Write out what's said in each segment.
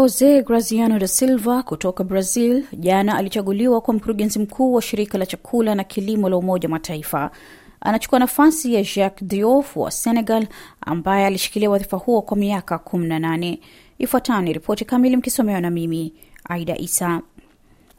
Jose Graziano da Silva kutoka Brazil jana alichaguliwa kwa mkurugenzi mkuu wa shirika la chakula na kilimo la Umoja Mataifa. Anachukua nafasi ya Jacques Diouf wa Senegal ambaye alishikilia wadhifa huo kwa miaka 18. Ifuatayo ni ripoti kamili mkisomewa na mimi Aida Isa.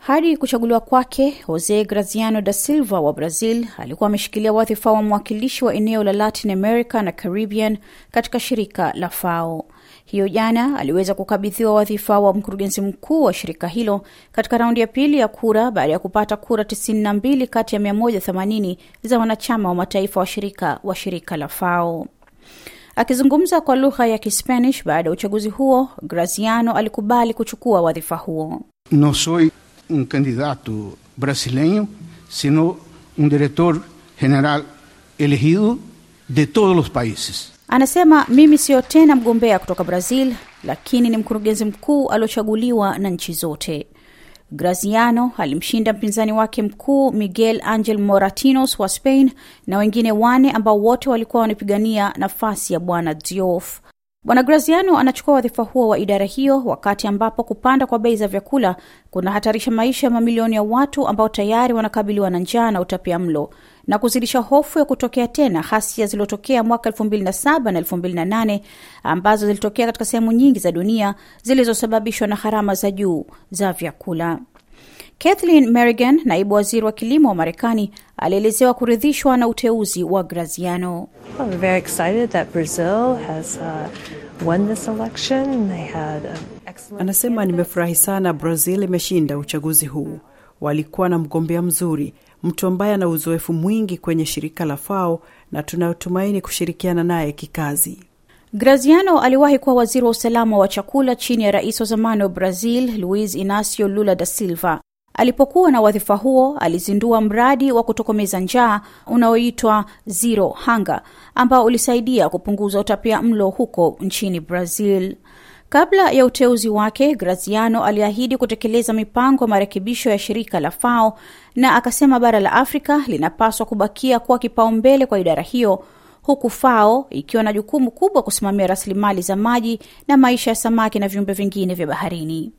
Hadi kuchaguliwa kwake, Jose Graziano da Silva wa Brazil alikuwa ameshikilia wadhifa wa mwakilishi wa eneo la Latin America na Caribbean katika shirika la FAO. Hiyo jana aliweza kukabidhiwa wadhifa wa mkurugenzi mkuu wa shirika hilo katika raundi ya pili ya kura baada ya kupata kura 92 kati ya 180 za wanachama wa mataifa wa shirika wa shirika la FAO. Akizungumza kwa lugha ya Kispanish baada ya uchaguzi huo, Graziano alikubali kuchukua wadhifa huo. No soy un candidato brasileiro, sino um diretor general elegido de todos os países. Anasema mimi siyo tena mgombea kutoka Brazil, lakini ni mkurugenzi mkuu aliochaguliwa na nchi zote. Graziano alimshinda mpinzani wake mkuu Miguel Angel Moratinos wa Spain na wengine wane ambao wote walikuwa wanapigania nafasi ya bwana Diouf. Bwana Graziano anachukua wadhifa huo wa idara hiyo wakati ambapo kupanda kwa bei za vyakula kunahatarisha maisha ya mamilioni ya watu ambao tayari wanakabiliwa na njaa na utapia mlo na kuzidisha hofu ya kutokea tena hasia zilizotokea mwaka 2007 na 2008 ambazo zilitokea katika sehemu nyingi za dunia zilizosababishwa na gharama za juu za vyakula. Kathleen merigan naibu waziri wa kilimo wa Marekani, alielezewa kuridhishwa na uteuzi wa Graziano. Well, very excited that Brazil has uh, won this election. They had an Anasema nimefurahi sana Brazil imeshinda uchaguzi huu. Walikuwa na mgombea mzuri, mtu ambaye ana uzoefu mwingi kwenye shirika la FAO na tunatumaini kushirikiana naye kikazi. Graziano aliwahi kuwa waziri wa usalama wa chakula chini ya rais wa zamani wa Brazil Luiz Inacio Lula da Silva. Alipokuwa na wadhifa huo, alizindua mradi wa kutokomeza njaa unaoitwa Zero hanga ambao ulisaidia kupunguza utapia mlo huko nchini Brazil. Kabla ya uteuzi wake, Graziano aliahidi kutekeleza mipango ya marekebisho ya shirika la FAO na akasema bara la Afrika linapaswa kubakia kuwa kipaumbele kwa idara hiyo huku FAO ikiwa na jukumu kubwa kusimamia rasilimali za maji na maisha ya samaki na viumbe vingine vya baharini.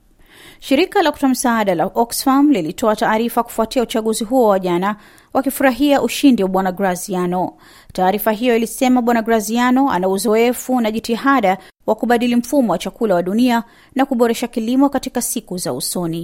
Shirika la kutoa msaada la Oxfam lilitoa taarifa kufuatia uchaguzi huo wa jana, wakifurahia ushindi wa bwana Graziano. Taarifa hiyo ilisema bwana Graziano ana uzoefu na jitihada wa kubadili mfumo wa chakula wa dunia na kuboresha kilimo katika siku za usoni.